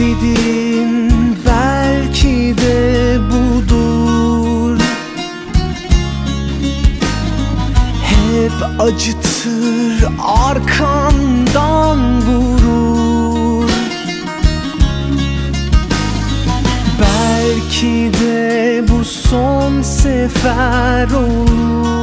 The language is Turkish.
dedin belki de budur. Hep acıtır arkandan vurur. Belki de bu son sefer olur.